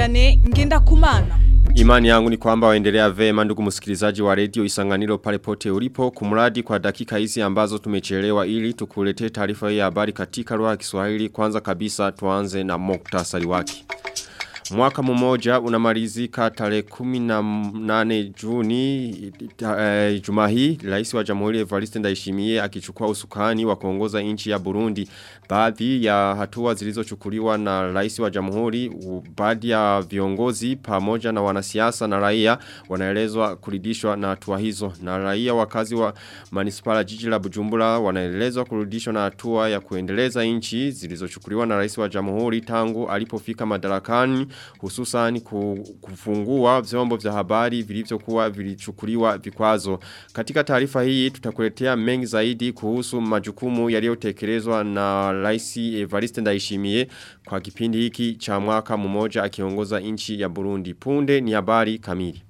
Vianney Ngenda Kumana. Imani yangu ni kwamba waendelea vema ndugu msikilizaji wa redio isanganiro pale pote ulipo kumradi kwa dakika hizi ambazo tumechelewa ili tukuletee taarifa ya habari katika lugha ya Kiswahili kwanza kabisa tuanze na muktasari wake. Mwaka mmoja unamalizika tarehe 18 Juni e, juma hii rais wa Jamhuri Evariste Ndayishimiye akichukua usukani wa kuongoza nchi ya Burundi. Baadhi ya hatua zilizochukuliwa na rais wa Jamhuri, baadhi ya viongozi pamoja na wanasiasa na raia wanaelezwa kuridishwa na hatua hizo. Na raia wakazi wa manispala jiji la Bujumbura wanaelezwa kurudishwa na hatua ya kuendeleza nchi zilizochukuliwa na rais wa Jamhuri tangu alipofika madarakani hususan kufungua vyombo vya habari vilivyokuwa vilichukuliwa vikwazo. Katika taarifa hii tutakuletea mengi zaidi kuhusu majukumu yaliyotekelezwa na Rais Evariste Ndayishimiye kwa kipindi hiki cha mwaka mmoja akiongoza nchi ya Burundi. Punde ni habari kamili.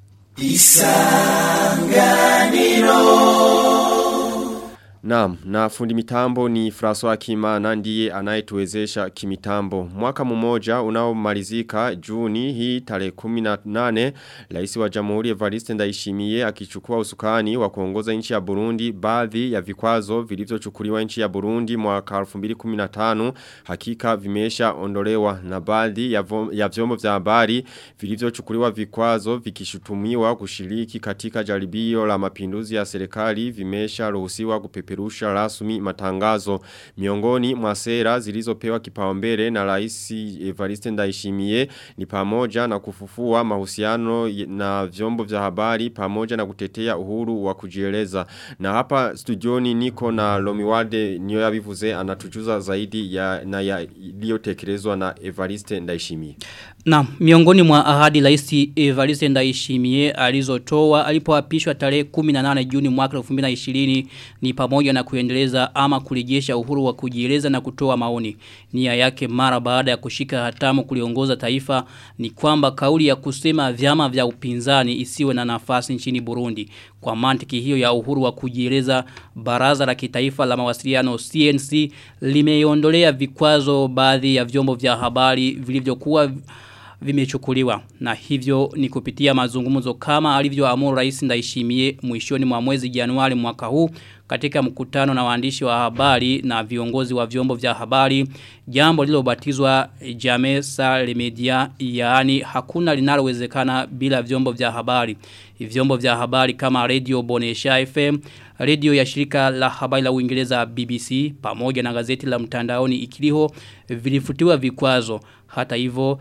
Naam, na fundi mitambo ni François Kimana ndiye anayetuwezesha kimitambo. Mwaka mmoja unaomalizika Juni hii tarehe 18 Rais wa Jamhuri Evariste Ndayishimiye akichukua usukani wa kuongoza nchi ya Burundi baadhi ya vikwazo vilivyochukuliwa nchi ya Burundi mwaka 2015 hakika vimesha ondolewa na baadhi ya, ya vyombo vya habari vilivyochukuliwa vikwazo vikishutumiwa kushiriki katika jaribio la mapinduzi ya serikali vimesha ruhusiwa kupepe kupeperusha rasmi matangazo. Miongoni mwa sera zilizopewa kipaumbele na Rais Evariste Ndayishimiye ni pamoja na kufufua mahusiano na vyombo vya habari pamoja na kutetea uhuru wa kujieleza. Na hapa studioni niko na Lomiwade niyo yabivuze anatujuza zaidi ya na ya iliyotekelezwa na Evariste Ndayishimiye. Na miongoni mwa ahadi Rais Evariste Ndayishimiye alizotoa alipoapishwa tarehe 18 Juni mwaka 2020 ni pamoja na kuendeleza ama kurejesha uhuru wa kujieleza na kutoa maoni. Nia yake mara baada ya kushika hatamu kuliongoza taifa ni kwamba kauli ya kusema vyama vya upinzani isiwe na nafasi nchini Burundi. Kwa mantiki hiyo ya uhuru wa kujieleza baraza la kitaifa la mawasiliano CNC limeondolea vikwazo baadhi ya vyombo vya habari vilivyokuwa vimechukuliwa. Na hivyo ni kupitia mazungumzo kama alivyo alivyoamuru rais ndaishimie mwishoni mwa mwezi Januari mwaka huu katika mkutano na waandishi wa habari na viongozi wa vyombo vya habari. Jambo lilobatizwa Jamesa Remedia yaani hakuna linalowezekana bila vyombo vya habari. Vyombo vya habari kama Radio Bonesha FM radio ya shirika la habari la Uingereza BBC pamoja na gazeti la mtandaoni Ikiliho vilifutiwa vikwazo hata hivyo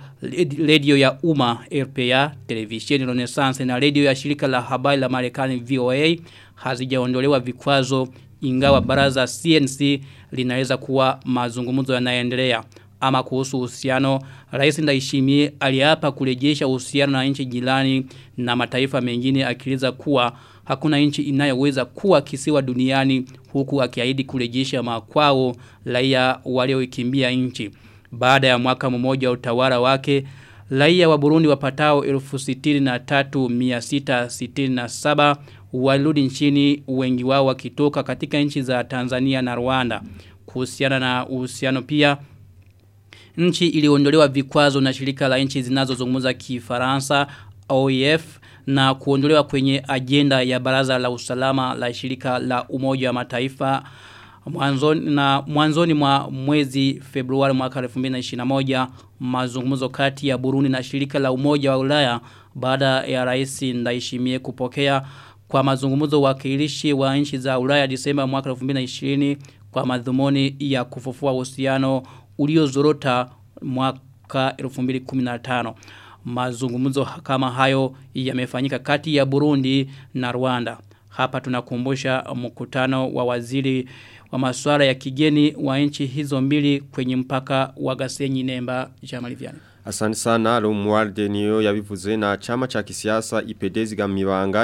radio ya umma RPA televisheni Renaissance na radio ya shirika la habari la Marekani VOA hazijaondolewa vikwazo ingawa baraza CNC linaweza kuwa mazungumzo yanaendelea. Ama kuhusu uhusiano Rais Ndayishimiye aliapa kurejesha uhusiano na nchi jirani na mataifa mengine akiliza kuwa hakuna nchi inayoweza kuwa kisiwa duniani huku akiahidi kurejesha makwao raia walioikimbia nchi baada ya mwaka mmoja wa utawala wake raia wa Burundi wapatao 63667 walirudi nchini wengi wao wakitoka katika nchi za Tanzania na Rwanda. Kuhusiana na uhusiano pia nchi iliondolewa vikwazo na shirika la nchi zinazozungumza Kifaransa OEF na kuondolewa kwenye ajenda ya baraza la usalama la shirika la umoja wa mataifa mwanzoni na mwanzoni mwa mwezi Februari mwaka 2021 mazungumzo kati ya Burundi na shirika la umoja wa Ulaya baada ya rais Ndaishimie kupokea kwa mazungumzo wakilishi wa nchi za Ulaya Disemba mwaka 2020 kwa madhumuni ya kufufua uhusiano uliozorota mwaka 2015 mazungumzo kama hayo yamefanyika kati ya Burundi na Rwanda. Hapa tunakumbusha mkutano wa waziri wa masuala ya kigeni wa nchi hizo mbili kwenye mpaka wa Gasenyi Nemba Jamaliviani Asante sana Romualde niyo yabivuze na chama cha kisiasa ipedezi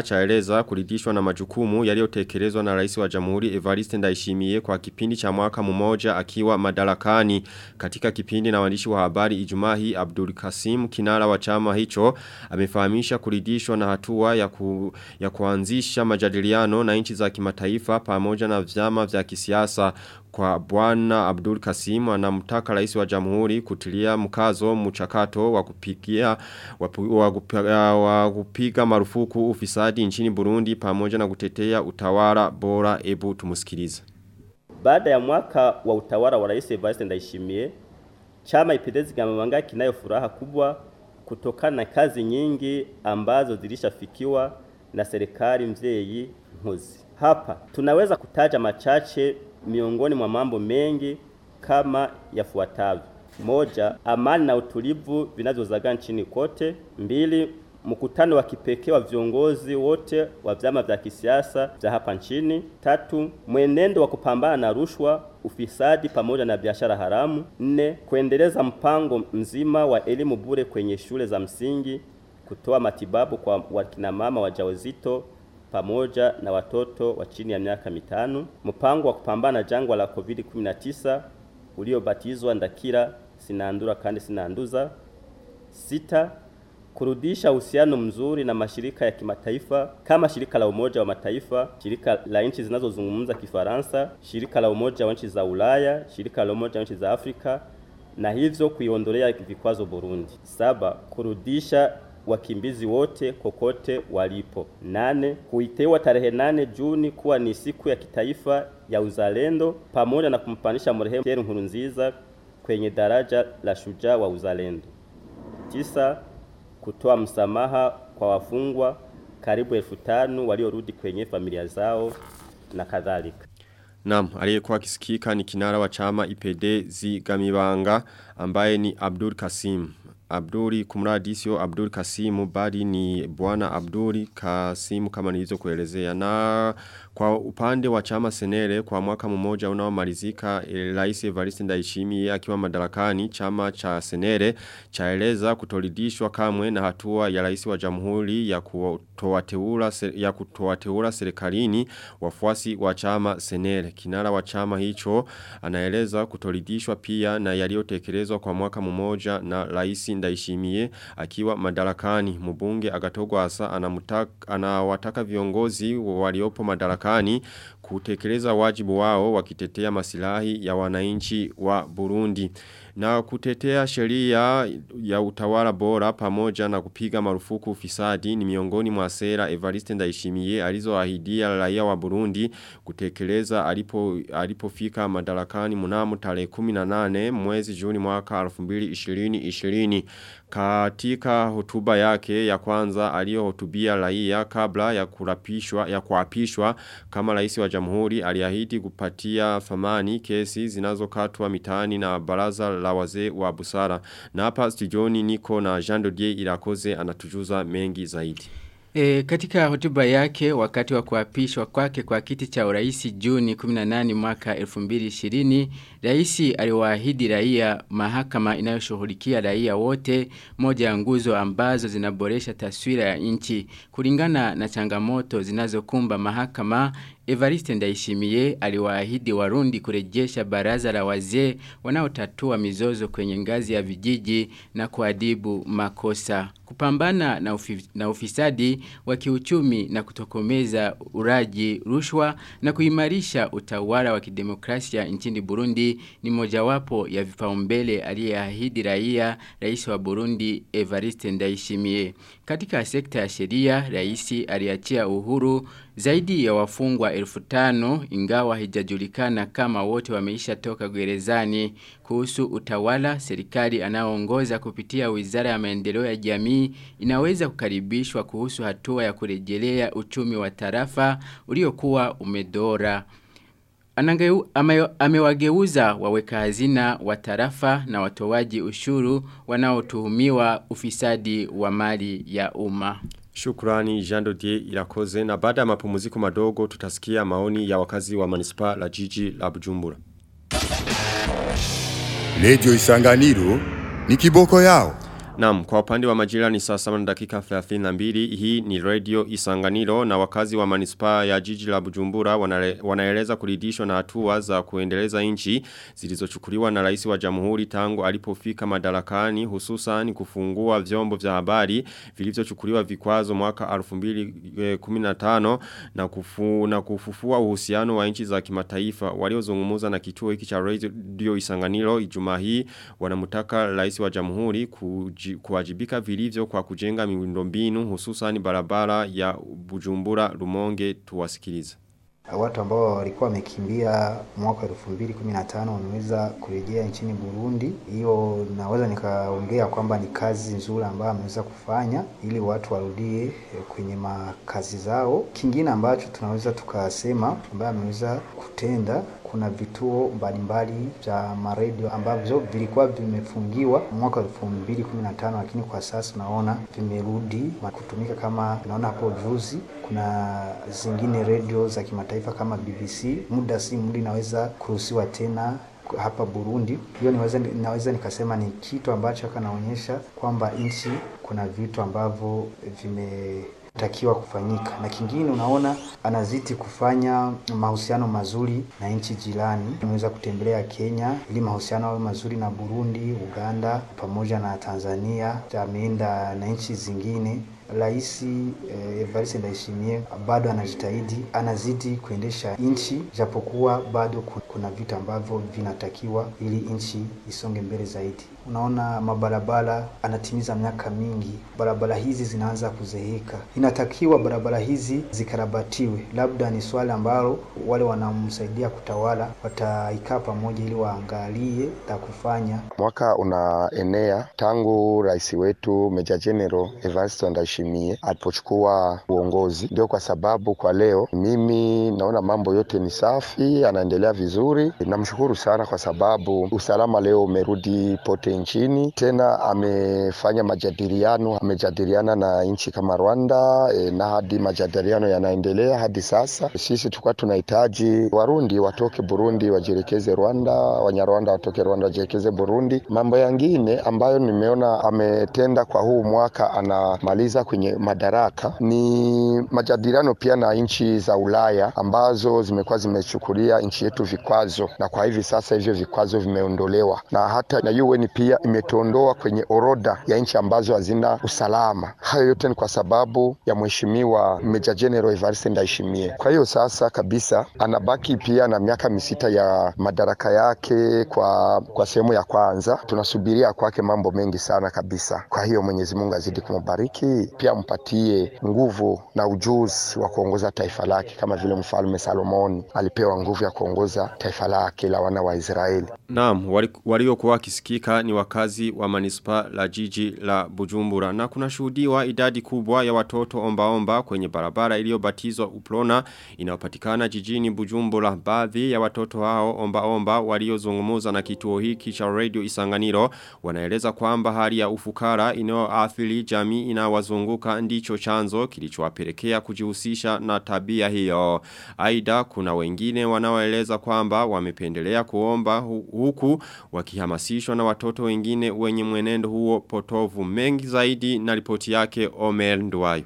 cha eleza kuridishwa na majukumu yaliyotekelezwa na raisi wa jamhuri Evariste Ndayishimiye kwa kipindi cha mwaka mumoja akiwa madarakani. Katika kipindi na wandishi wa habari ijumahi Abdul Kasim kinara wa chama hicho amefahamisha kuridishwa na hatua ya, ku, ya kuanzisha majadiliano na inchi za kimataifa pamoja na vyama vya kisiasa kwa bwana Abdul Kasim anamtaka rais wa jamhuri kutilia mkazo mchakato wa kupigia wa kupiga, marufuku ufisadi nchini Burundi pamoja na kutetea utawala bora ebu tumusikilize. Baada ya mwaka wa utawala wa rais Evariste Ndayishimiye chama ipendezi gamabanga kinayo furaha kubwa kutokana na kazi nyingi ambazo zilishafikiwa na serikali mzee Nkozi. Hapa tunaweza kutaja machache miongoni mwa mambo mengi kama yafuatavyo: moja, amani na utulivu vinavyozagaa nchini kote; mbili, mkutano wa kipekee wa viongozi wote wa vyama vya kisiasa vya hapa nchini; tatu, mwenendo wa kupambana na rushwa, ufisadi pamoja na biashara haramu; nne, kuendeleza mpango mzima wa elimu bure kwenye shule za msingi, kutoa matibabu kwa wakinamama wajawazito pamoja na watoto wa chini ya miaka mitano, mpango wa kupambana jangwa la COVID-19 uliobatizwa Ndakira Sinandura kandi Sinanduza. Sita, kurudisha uhusiano mzuri na mashirika ya kimataifa kama shirika la Umoja wa Mataifa, shirika la nchi zinazozungumza Kifaransa, shirika la Umoja wa nchi za Ulaya, shirika la Umoja wa nchi za Afrika na hivyo kuiondolea vikwazo Burundi. Saba, kurudisha wakimbizi wote kokote walipo. Nane, kuitewa tarehe nane Juni kuwa ni siku ya kitaifa ya uzalendo pamoja na kumpandisha marehemu Pierre Nkurunziza kwenye daraja la shujaa wa uzalendo. Tisa, kutoa msamaha kwa wafungwa karibu elfu tano waliorudi kwenye familia zao na kadhalika. Naam, aliyekuwa akisikika ni kinara wa chama IPD Zigamibanga ambaye ni Abdul Kasim. Abduri kumradisio Abduri Kasimu bali ni bwana Abduri Kasimu kama nilizo kuelezea na kwa upande wa chama senere kwa mwaka mmoja unaomalizika Rais Evariste Ndayishimiye akiwa madarakani chama cha senere chaeleza kutoridishwa kamwe na hatua ya rais wa jamhuri ya kutoateula ya kutoateula serikalini wafuasi wa chama senere. Kinara wa chama hicho anaeleza kutoridishwa pia na yaliyotekelezwa kwa mwaka mmoja na rais Ndayishimiye akiwa madarakani. Mubunge agatogwa asa anawataka viongozi waliopo madarakani kutekeleza wajibu wao wakitetea masilahi ya wananchi wa Burundi na kutetea sheria ya utawala bora pamoja na kupiga marufuku ufisadi ni miongoni mwa sera Evariste Ndayishimiye alizoahidia raia wa Burundi kutekeleza alipo alipofika madarakani mnamo tarehe 18 mwezi Juni mwaka 2020 katika hotuba yake ya kwanza aliyohutubia raia kabla ya kurapishwa ya kuapishwa kama rais wa jamhuri aliahidi kupatia thamani kesi zinazokatwa mitaani na baraza la wazee wa busara. Na hapa studioni niko na Jean Dodier Irakoze anatujuza mengi zaidi. E, katika hotuba yake wakati wa kuapishwa kwake kwa kiti cha uraisi Juni 18 mwaka 2020, raisi aliwaahidi raia mahakama inayoshughulikia raia wote, moja ya nguzo ambazo zinaboresha taswira ya nchi. Kulingana na changamoto zinazokumba mahakama, Evariste Ndayishimiye aliwaahidi Warundi kurejesha baraza la wazee wanaotatua mizozo kwenye ngazi ya vijiji na kuadibu makosa. Kupambana na, ufi, na ufisadi wa kiuchumi na kutokomeza uraji rushwa na kuimarisha utawala wa kidemokrasia nchini Burundi ni mojawapo ya vipaumbele aliyeahidi raia rais wa Burundi Evariste Ndayishimiye. Katika sekta ya sheria, rais aliachia uhuru zaidi ya wafungwa elfu tano ingawa hijajulikana kama wote wameisha toka gerezani kuhusu utawala serikali anaoongoza kupitia wizara ya maendeleo ya jamii inaweza kukaribishwa kuhusu hatua ya kurejelea uchumi wa tarafa uliokuwa umedora. Anangeu, ame, amewageuza waweka hazina wa tarafa na watowaji ushuru wanaotuhumiwa ufisadi wa mali ya umma. Shukrani Jean Dodier Irakoze na baada ya mapumziko madogo tutasikia maoni ya wakazi wa manispa la jiji la Bujumbura. Radio Isanganiro ni kiboko yao. Naam, kwa upande wa majira ni saa saba na dakika 32. Hii ni radio Isanganiro na wakazi wa manispaa ya jiji la Bujumbura wanare, wanaeleza kuridhishwa na hatua za kuendeleza nchi zilizochukuliwa na rais wa Jamhuri tangu alipofika madarakani hususan kufungua vyombo vya habari vilivyochukuliwa vikwazo mwaka 2015 na kufu, na kufufua uhusiano wa nchi za kimataifa waliozungumza na kituo hiki cha radio Isanganiro Ijumaa hii wanamtaka rais wa Jamhuri kuji kuwajibika vilivyo kwa kujenga miundombinu hususan barabara ya Bujumbura Rumonge tuwasikiliza Watu ambao walikuwa wamekimbia mwaka 2015 wameweza kurejea nchini Burundi. Hiyo naweza nikaongea kwamba ni kazi nzuri ambayo ameweza kufanya ili watu warudie kwenye makazi zao. Kingine ambacho tunaweza tukasema ambayo ameweza kutenda kuna vituo mbalimbali vya maredio ambavyo vilikuwa vimefungiwa mwaka 2015 lakini kwa sasa naona vimerudi kutumika kama naona hapo juzi kuna zingine redio za kimataifa kama BBC muda si muda inaweza kuruhusiwa tena hapa Burundi. Hiyo niweza, naweza nikasema ni kitu ambacho kanaonyesha kwamba nchi kuna vitu ambavyo vime takiwa kufanyika. Na kingine unaona anazidi kufanya mahusiano mazuri na nchi jirani. Ameweza kutembelea Kenya ili mahusiano awe mazuri na Burundi Uganda pamoja na Tanzania. Ameenda na nchi zingine Rais eh, Evariste Ndayishimiye bado anajitahidi, anazidi kuendesha nchi, japokuwa bado kuna vitu ambavyo vinatakiwa ili nchi isonge mbele zaidi. Unaona mabarabara, anatimiza miaka mingi, barabara hizi zinaanza kuzeeka. Inatakiwa barabara hizi zikarabatiwe, labda ni swali ambalo wale wanamsaidia kutawala wataikaa pamoja ili waangalie la kufanya. Mwaka unaenea tangu rais wetu Meja General Evariste Ndayishimiye alipochukua uongozi. Ndio kwa sababu kwa leo mimi naona mambo yote ni safi, anaendelea vizuri. Namshukuru sana kwa sababu usalama leo umerudi pote nchini. Tena amefanya majadiliano, amejadiliana na nchi kama Rwanda e, na hadi majadiliano yanaendelea hadi sasa. Sisi tulikuwa tunahitaji Warundi watoke Burundi wajielekeze Rwanda, Wanyarwanda watoke Rwanda wajielekeze Burundi. Mambo yangine ambayo nimeona ametenda kwa huu mwaka anamaliza kwenye madaraka ni majadiliano pia na nchi za Ulaya ambazo zimekuwa zimechukulia nchi yetu vikwazo, na kwa hivi sasa hivyo vikwazo vimeondolewa, na hata na UN pia imetuondoa kwenye orodha ya nchi ambazo hazina usalama. Hayo yote ni kwa sababu ya mheshimiwa Meja General Evariste Ndayishimiye. Kwa hiyo sasa kabisa anabaki pia na miaka misita ya madaraka yake kwa, kwa sehemu ya kwanza. Tunasubiria kwake mambo mengi sana kabisa. Kwa hiyo Mwenyezi Mungu azidi kumbariki, pia ampatie nguvu na ujuzi wa kuongoza taifa lake kama vile mfalme Salomoni alipewa nguvu ya kuongoza taifa lake la wana wa Israeli. Naam, waliokuwa wakisikika ni wakazi wa manispa la jiji la Bujumbura na kuna shuhudiwa idadi kubwa ya watoto ombaomba kwenye barabara iliyobatizwa Uplona inayopatikana jijini Bujumbura. Baadhi ya watoto hao ombaomba waliozungumza na kituo hiki cha Radio Isanganiro wanaeleza kwamba hali ya ufukara inayoathiri jamii inawazunguka ndicho chanzo kilichowapelekea kujihusisha na tabia hiyo. Aidha kuna wengine wanaoeleza kwamba wamependelea kuomba huku wakihamasishwa na watoto wengine wenye mwenendo huo potovu mengi zaidi na ripoti yake Omer Nduwayo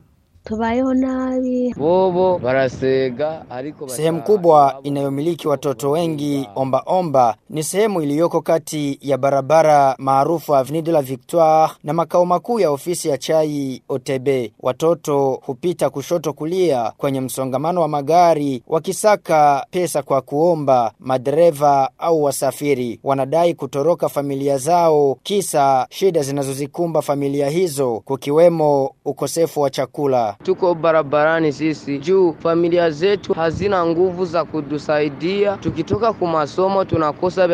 tubayeho nabi. Bobo barasega ariko sehemu kubwa inayomiliki watoto wengi omba omba ni sehemu iliyoko kati ya barabara maarufu Avenue de la Victoire na makao makuu ya ofisi ya chai Otebe. watoto hupita kushoto kulia kwenye msongamano wa magari wakisaka pesa kwa kuomba madereva au wasafiri. Wanadai kutoroka familia zao kisa shida zinazozikumba familia hizo kukiwemo ukosefu wa chakula tuko barabarani sisi juu familia zetu hazina nguvu za kutusaidia. Tukitoka ku masomo tunakosa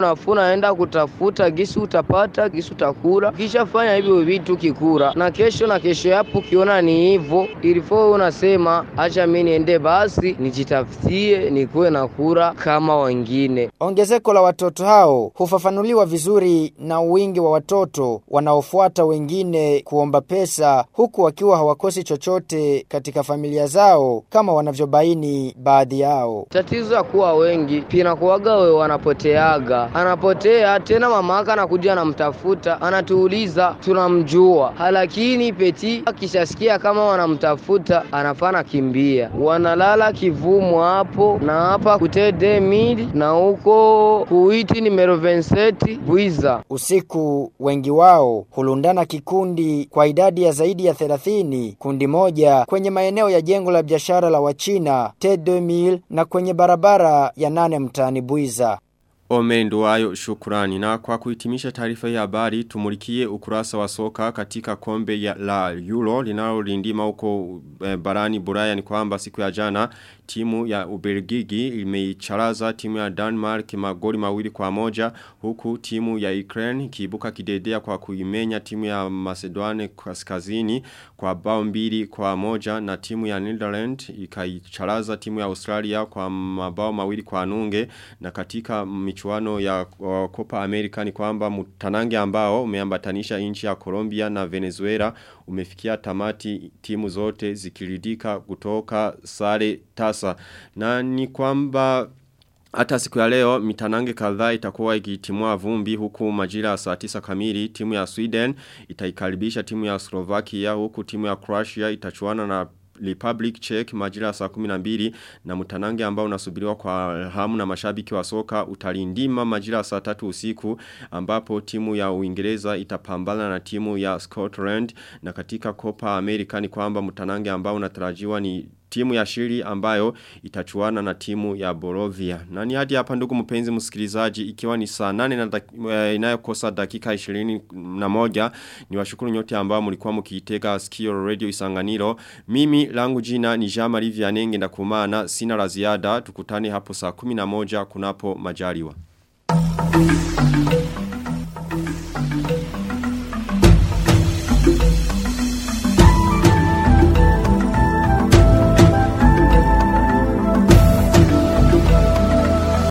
nafuna enda kutafuta gisi utapata gisi utakula, Ukishafanya hivyo vitu kikura, na kesho na kesho yapo ukiona ni hivyo, ilifo unasema acha mimi niende basi nijitafutie nikuwe na kura kama wengine. Ongezeko la watoto hao hufafanuliwa vizuri na wingi wa watoto wanaofuata wengine kuomba pesa huku wakiwa hawakosi chochote katika familia zao kama wanavyobaini baadhi yao. Tatizo ya kuwa wengi pinakuwaga we wanapoteaga, anapotea tena, mamaka anakuja anamtafuta, anatuuliza tunamjua, lakini peti akishasikia kama wanamtafuta anafana kimbia, wanalala kivumwa hapo na hapa kutede mili na huko kuiti nimero 27 Bwiza. Usiku wengi wao hulundana kikundi kwa idadi ya zaidi ya 30 kundi moja kwenye maeneo ya jengo la biashara la Wachina T2000 na kwenye barabara ya nane mtaani Buiza. Omendo wayo shukurani na kwa kuhitimisha taarifa ya habari tumulikie ukurasa wa soka katika kombe ya la Euro linalolindima huko e, barani Buraya ni kwamba siku ya jana timu ya ubergigi imeicharaza timu ya Denmark magori mawili kwa moja huku timu ya Ukraine kiibuka kidedea kwa kuimenya timu ya Macedonia kaskazini kwa bao mbili kwa moja na timu ya Netherland ikaicharaza timu ya Australia kwa mabao mawili kwa nunge. Na katika michuano ya uh, Copa America ni kwamba mtanange ambao umeambatanisha nchi ya Colombia na Venezuela umefikia tamati timu zote zikiridika kutoka sare tasa. Na ni kwamba hata siku ya leo mitanange kadhaa itakuwa ikitimua vumbi huku majira ya saa tisa kamili timu ya Sweden itaikaribisha timu ya Slovakia huku timu ya Croatia itachuana na Republic Czech majira saa 12 na mtanange ambao unasubiriwa kwa hamu na mashabiki wa soka utalindima majira saa 3 usiku ambapo timu ya Uingereza itapambana na timu ya Scotland. Na katika Copa America ni kwamba mtanange ambao unatarajiwa ni timu ya shiri ambayo itachuana na timu ya Borovia. Na ni hadi hapa ndugu mpenzi msikilizaji ikiwa ni saa nane na dak, e, inayokosa dakika 21 ni washukuru nyote ambao mlikuwa mkiitega Skio radio isanganiro. Mimi langu jina ni Jean Marie Vianenge ndakumana sina la ziada tukutane hapo saa 11 kunapo majaliwa.